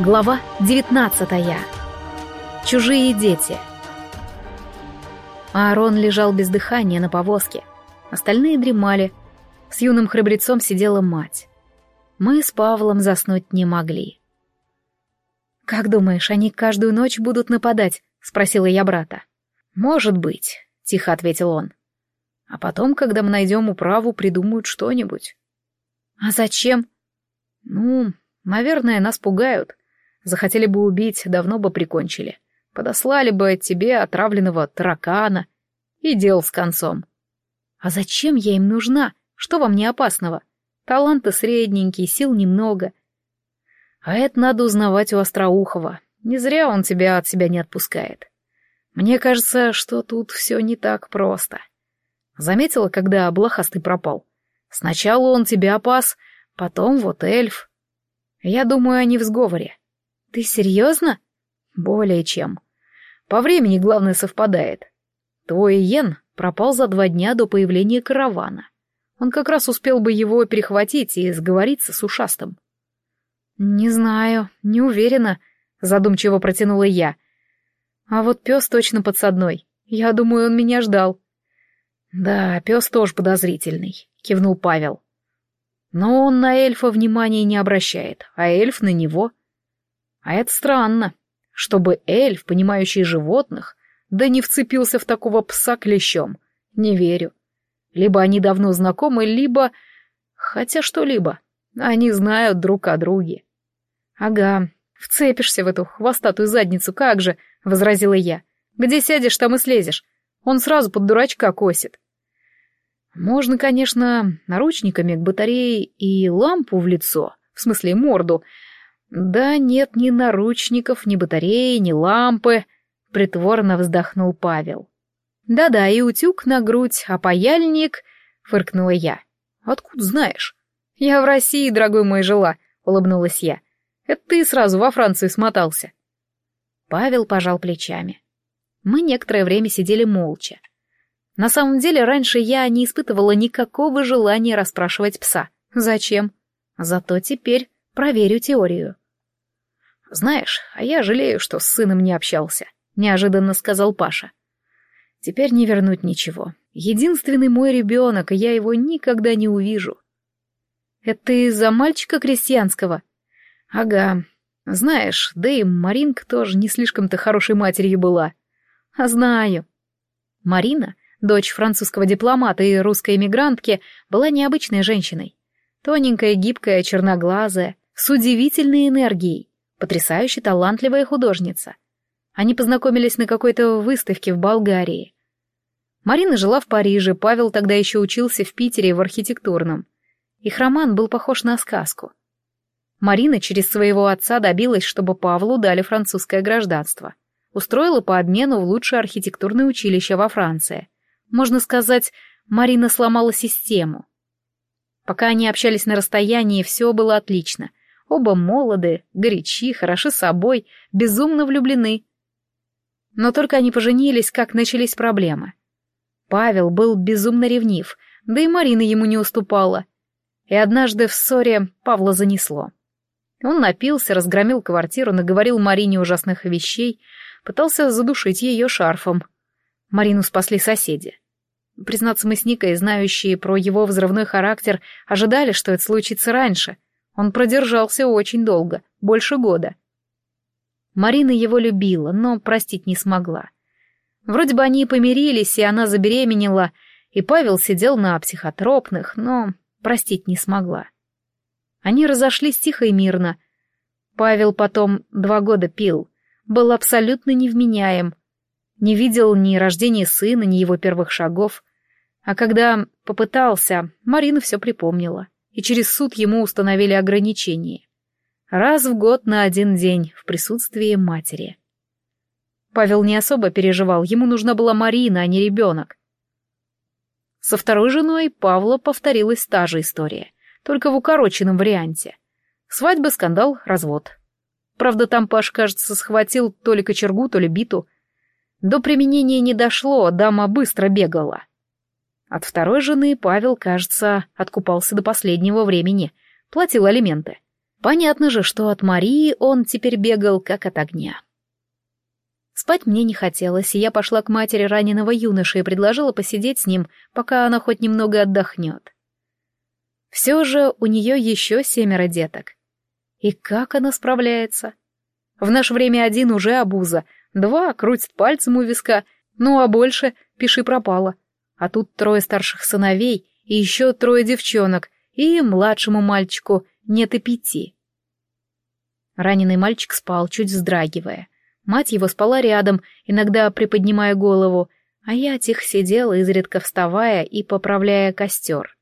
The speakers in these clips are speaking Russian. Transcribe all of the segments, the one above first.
Глава 19. Чужие дети. Аарон лежал без дыхания на повозке. Остальные дремали. С юным храбрецом сидела мать. Мы с Павлом заснуть не могли. «Как думаешь, они каждую ночь будут нападать?» — спросила я брата. «Может быть», — тихо ответил он. «А потом, когда мы найдем управу, придумают что-нибудь». «А зачем?» «Ну, наверное, нас пугают. Захотели бы убить, давно бы прикончили. Подослали бы тебе отравленного таракана. И дел с концом. А зачем я им нужна? Что вам не опасного? Таланты средненькие, сил немного. А это надо узнавать у Остроухова. Не зря он тебя от себя не отпускает. Мне кажется, что тут все не так просто. Заметила, когда блохастый пропал? Сначала он тебя опас, потом вот эльф. Я думаю, они в сговоре. «Ты серьезно?» «Более чем. По времени, главное, совпадает. Твой Йен пропал за два дня до появления каравана. Он как раз успел бы его перехватить и сговориться с ушастым». «Не знаю, не уверена», — задумчиво протянула я. «А вот пес точно подсадной. Я думаю, он меня ждал». «Да, пес тоже подозрительный», — кивнул Павел. «Но он на эльфа внимания не обращает, а эльф на него...» А это странно, чтобы эльф, понимающий животных, да не вцепился в такого пса клещом. Не верю. Либо они давно знакомы, либо... Хотя что-либо. Они знают друг о друге. Ага, вцепишься в эту хвостатую задницу, как же, — возразила я. Где сядешь, там и слезешь. Он сразу под дурачка косит. Можно, конечно, наручниками к батарее и лампу в лицо, в смысле морду, «Да нет ни наручников, ни батареи, ни лампы», — притворно вздохнул Павел. «Да-да, и утюг на грудь, а паяльник...» — фыркнула я. «Откуда знаешь?» «Я в России, дорогой мой, жила», — улыбнулась я. «Это ты сразу во Францию смотался». Павел пожал плечами. Мы некоторое время сидели молча. На самом деле, раньше я не испытывала никакого желания расспрашивать пса. Зачем? Зато теперь проверю теорию. «Знаешь, а я жалею, что с сыном не общался», — неожиданно сказал Паша. «Теперь не вернуть ничего. Единственный мой ребенок, и я его никогда не увижу». «Это из-за мальчика крестьянского?» «Ага. Знаешь, да и Маринка тоже не слишком-то хорошей матерью была». «А знаю». Марина, дочь французского дипломата и русской эмигрантки, была необычной женщиной. Тоненькая, гибкая, черноглазая, с удивительной энергией потрясающе талантливая художница. Они познакомились на какой-то выставке в Болгарии. Марина жила в Париже, Павел тогда еще учился в Питере в архитектурном. Их роман был похож на сказку. Марина через своего отца добилась, чтобы Павлу дали французское гражданство. Устроила по обмену в лучшее архитектурное училище во Франции. Можно сказать, Марина сломала систему. Пока они общались на расстоянии, все было отлично — Оба молоды, горячи, хороши собой, безумно влюблены. Но только они поженились, как начались проблемы. Павел был безумно ревнив, да и Марина ему не уступала. И однажды в ссоре Павла занесло. Он напился, разгромил квартиру, наговорил Марине ужасных вещей, пытался задушить ее шарфом. Марину спасли соседи. Признаться, мы с Никой, знающие про его взрывной характер, ожидали, что это случится раньше, он продержался очень долго, больше года. Марина его любила, но простить не смогла. Вроде бы они помирились, и она забеременела, и Павел сидел на психотропных, но простить не смогла. Они разошлись тихо и мирно. Павел потом два года пил, был абсолютно невменяем, не видел ни рождения сына, ни его первых шагов. А когда попытался, Марина все припомнила и через суд ему установили ограничение. Раз в год на один день в присутствии матери. Павел не особо переживал, ему нужна была Марина, а не ребенок. Со второй женой Павла повторилась та же история, только в укороченном варианте. Свадьба, скандал, развод. Правда, там Паш, кажется, схватил то ли кочергу, то ли биту. До применения не дошло, дама быстро бегала. От второй жены Павел, кажется, откупался до последнего времени, платил алименты. Понятно же, что от Марии он теперь бегал как от огня. Спать мне не хотелось, и я пошла к матери раненого юноши и предложила посидеть с ним, пока она хоть немного отдохнет. Все же у нее еще семеро деток. И как она справляется? В наше время один уже обуза, два крутит пальцем у виска, ну а больше пиши пропало. А тут трое старших сыновей и еще трое девчонок, и младшему мальчику нет и пяти. Раненый мальчик спал, чуть вздрагивая. Мать его спала рядом, иногда приподнимая голову, а я тихо сидела, изредка вставая и поправляя костер.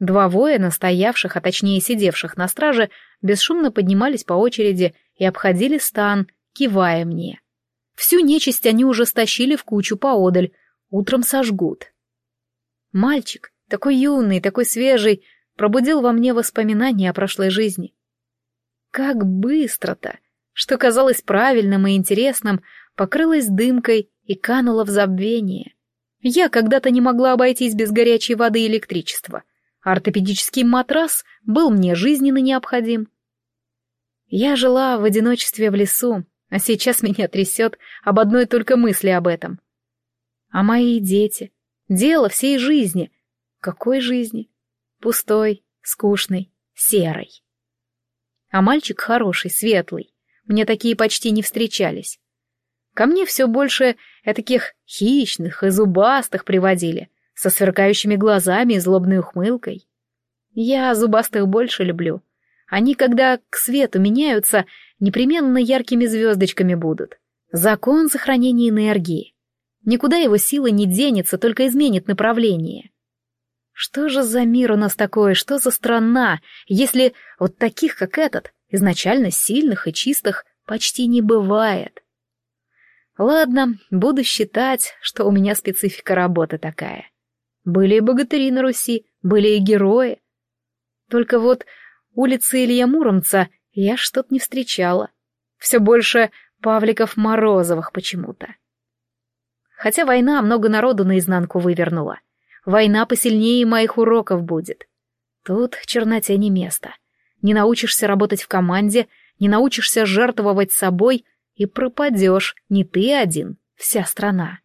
Два воина, стоявших, а точнее сидевших на страже, бесшумно поднимались по очереди и обходили стан, кивая мне. Всю нечисть они уже стащили в кучу поодаль, утром сожгут. Мальчик, такой юный, такой свежий, пробудил во мне воспоминания о прошлой жизни. Как быстро-то! что казалось правильным и интересным, покрылось дымкой и кануло в забвение. Я когда-то не могла обойтись без горячей воды и электричества. Ортопедический матрас был мне жизненно необходим. Я жила в одиночестве в лесу, а сейчас меня трясет об одной только мысли об этом. А мои дети? Дело всей жизни. Какой жизни? Пустой, скучной, серой. А мальчик хороший, светлый. Мне такие почти не встречались. Ко мне все больше таких хищных и зубастых приводили, со сверкающими глазами и злобной ухмылкой. Я зубастых больше люблю. Они, когда к свету меняются, непременно яркими звездочками будут. Закон сохранения энергии. Никуда его сила не денется, только изменит направление. Что же за мир у нас такой, что за страна, если вот таких, как этот, изначально сильных и чистых почти не бывает. Ладно, буду считать, что у меня специфика работы такая. Были и богатыри на Руси, были и герои. Только вот улицы Илья Муромца я что-то не встречала. Все больше Павликов-Морозовых почему-то. Хотя война много народу наизнанку вывернула. Война посильнее моих уроков будет. Тут черноте не место не научишься работать в команде, не научишься жертвовать собой и пропадешь не ты один, вся страна.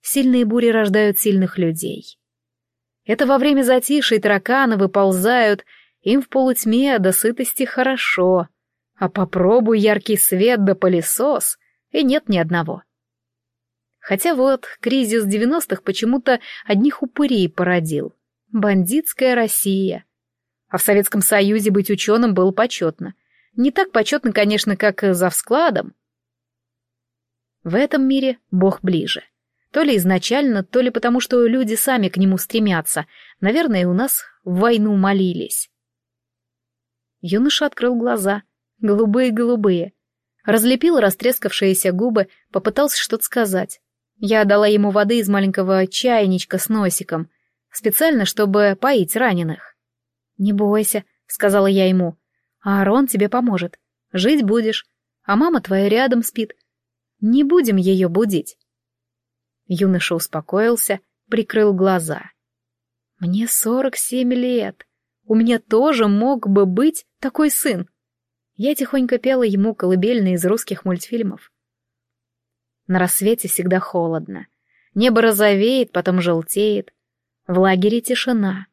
Сильные бури рождают сильных людей. Это во время затишья тараканы выползают, им в полутьме до сытости хорошо, а попробуй яркий свет да пылесос, и нет ни одного. Хотя вот кризис девяностых почему-то одних упырей породил. Бандитская Россия — а в Советском Союзе быть ученым было почетно. Не так почетно, конечно, как за вскладом. В этом мире Бог ближе. То ли изначально, то ли потому, что люди сами к нему стремятся. Наверное, у нас в войну молились. Юноша открыл глаза. Голубые-голубые. Разлепил растрескавшиеся губы, попытался что-то сказать. Я дала ему воды из маленького чайничка с носиком, специально, чтобы поить раненых. «Не бойся», — сказала я ему. «Аарон тебе поможет. Жить будешь, а мама твоя рядом спит. Не будем ее будить». Юноша успокоился, прикрыл глаза. «Мне сорок семь лет. У меня тоже мог бы быть такой сын». Я тихонько пела ему колыбельные из русских мультфильмов. На рассвете всегда холодно. Небо розовеет, потом желтеет. В лагере тишина.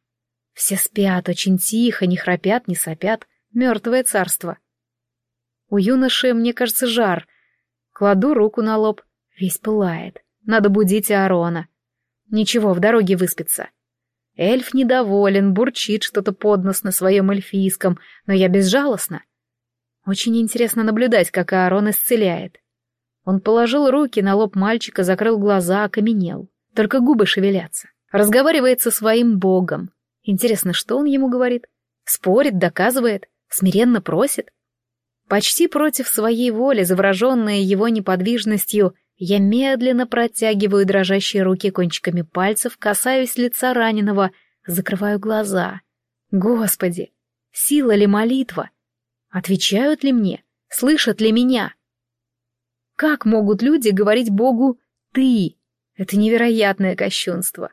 Все спят очень тихо, не храпят, не сопят. Мертвое царство. У юноши, мне кажется, жар. Кладу руку на лоб. Весь пылает. Надо будить Аарона. Ничего, в дороге выспится. Эльф недоволен, бурчит что-то под нос на своем эльфийском, но я безжалостна. Очень интересно наблюдать, как Аарон исцеляет. Он положил руки на лоб мальчика, закрыл глаза, окаменел. Только губы шевелятся. Разговаривает со своим богом. Интересно, что он ему говорит? Спорит, доказывает, смиренно просит? Почти против своей воли, завороженная его неподвижностью, я медленно протягиваю дрожащие руки кончиками пальцев, касаюсь лица раненого, закрываю глаза. Господи, сила ли молитва? Отвечают ли мне? Слышат ли меня? Как могут люди говорить Богу «ты»? Это невероятное кощунство.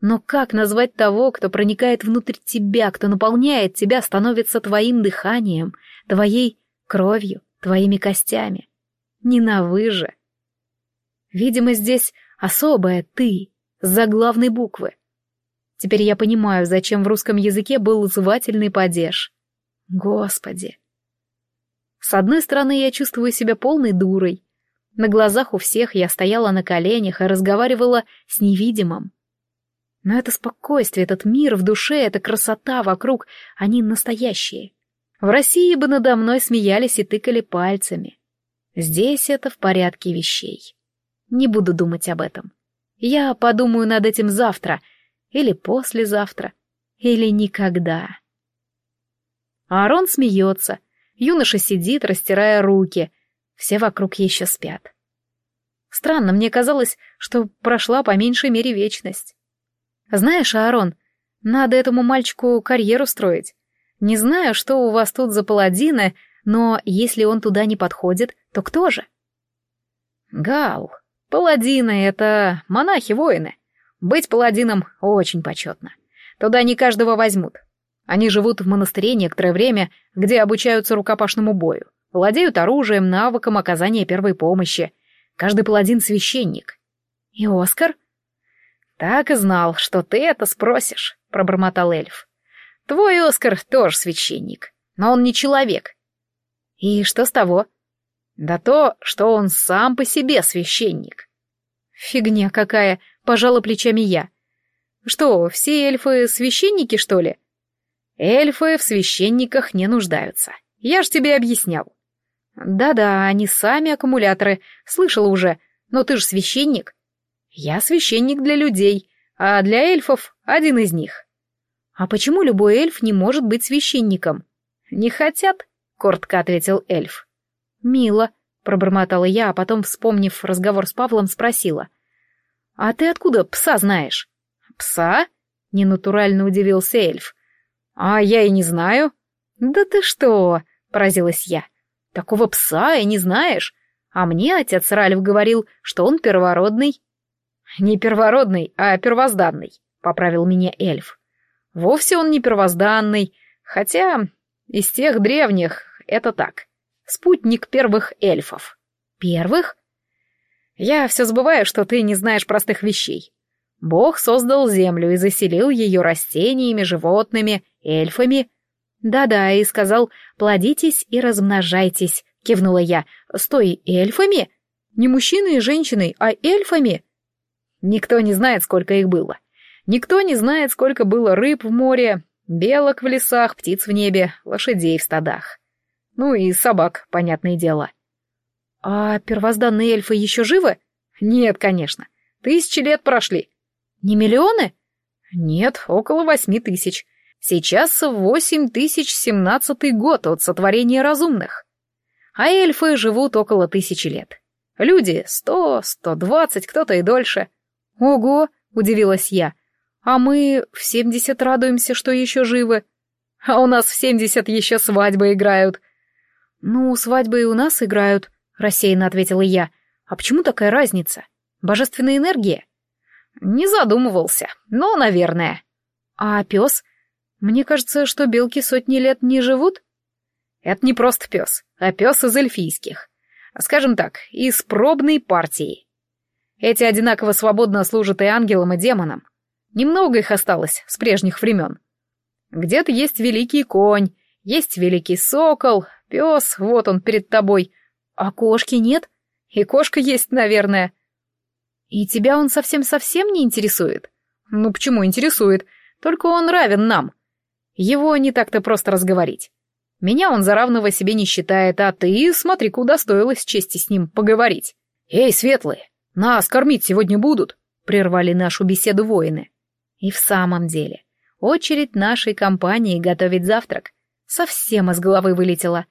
Но как назвать того, кто проникает внутрь тебя, кто наполняет тебя, становится твоим дыханием, твоей кровью, твоими костями? Не на «вы» же. Видимо, здесь особое «ты» с заглавной буквы. Теперь я понимаю, зачем в русском языке был звательный падеж. Господи. С одной стороны, я чувствую себя полной дурой. На глазах у всех я стояла на коленях и разговаривала с невидимым. Но это спокойствие, этот мир в душе, эта красота вокруг, они настоящие. В России бы надо мной смеялись и тыкали пальцами. Здесь это в порядке вещей. Не буду думать об этом. Я подумаю над этим завтра, или послезавтра, или никогда. Аарон смеется, юноша сидит, растирая руки, все вокруг еще спят. Странно, мне казалось, что прошла по меньшей мере вечность. Знаешь, Аарон, надо этому мальчику карьеру строить. Не знаю, что у вас тут за паладины, но если он туда не подходит, то кто же? Гал. Паладины — это монахи-воины. Быть паладином очень почетно. Туда не каждого возьмут. Они живут в монастыре некоторое время, где обучаются рукопашному бою, владеют оружием, навыком оказания первой помощи. Каждый паладин — священник. И Оскар? Так и знал, что ты это спросишь, — пробормотал эльф. Твой Оскар тоже священник, но он не человек. И что с того? Да то, что он сам по себе священник. Фигня какая, пожала плечами я. Что, все эльфы священники, что ли? Эльфы в священниках не нуждаются. Я ж тебе объяснял. Да-да, они сами аккумуляторы, слышала уже, но ты же священник. Я священник для людей, а для эльфов один из них. А почему любой эльф не может быть священником? Не хотят, коротко ответил эльф. Мило, пробормотала я, а потом, вспомнив разговор с Павлом, спросила. А ты откуда пса знаешь? Пса? Ненатурально удивился эльф. А я и не знаю. Да ты что? поразилась я. Такого пса и не знаешь. А мне отец Ральф говорил, что он первородный. Не первородный, а первозданный, поправил меня эльф. Вовсе он не первозданный, хотя из тех древних это так. Спутник первых эльфов. Первых? Я все забываю, что ты не знаешь простых вещей. Бог создал землю и заселил ее растениями, животными, эльфами. Да-да, и сказал, плодитесь и размножайтесь, кивнула я. Стой, эльфами? Не мужчиной и женщиной, а эльфами? Никто не знает, сколько их было. Никто не знает, сколько было рыб в море, белок в лесах, птиц в небе, лошадей в стадах. Ну и собак, понятное дело. А первозданные эльфы еще живы? Нет, конечно. Тысячи лет прошли. Не миллионы? Нет, около восьми тысяч. Сейчас восемь тысяч семнадцатый год от сотворения разумных. А эльфы живут около тысячи лет. Люди сто, сто двадцать, кто-то и дольше. Ого, удивилась я. А мы в семьдесят радуемся, что еще живы. А у нас в семьдесят еще свадьбы играют. Ну, свадьбы и у нас играют, рассеянно ответила я. А почему такая разница? Божественная энергия? Не задумывался, но, наверное. А пес? Мне кажется, что белки сотни лет не живут. Это не просто пес, а пес из эльфийских. Скажем так, из пробной партии. Эти одинаково свободно служат и ангелам, и демонам. Немного их осталось с прежних времен. Где-то есть великий конь, есть великий сокол, пес, вот он перед тобой. А кошки нет? И кошка есть, наверное. И тебя он совсем-совсем не интересует? Ну почему интересует? Только он равен нам. Его не так-то просто разговорить. Меня он за равного себе не считает, а ты, смотри, куда стоилось чести с ним поговорить. Эй, светлые, нас кормить сегодня будут, прервали нашу беседу воины. И в самом деле, очередь нашей компании готовить завтрак совсем из головы вылетела.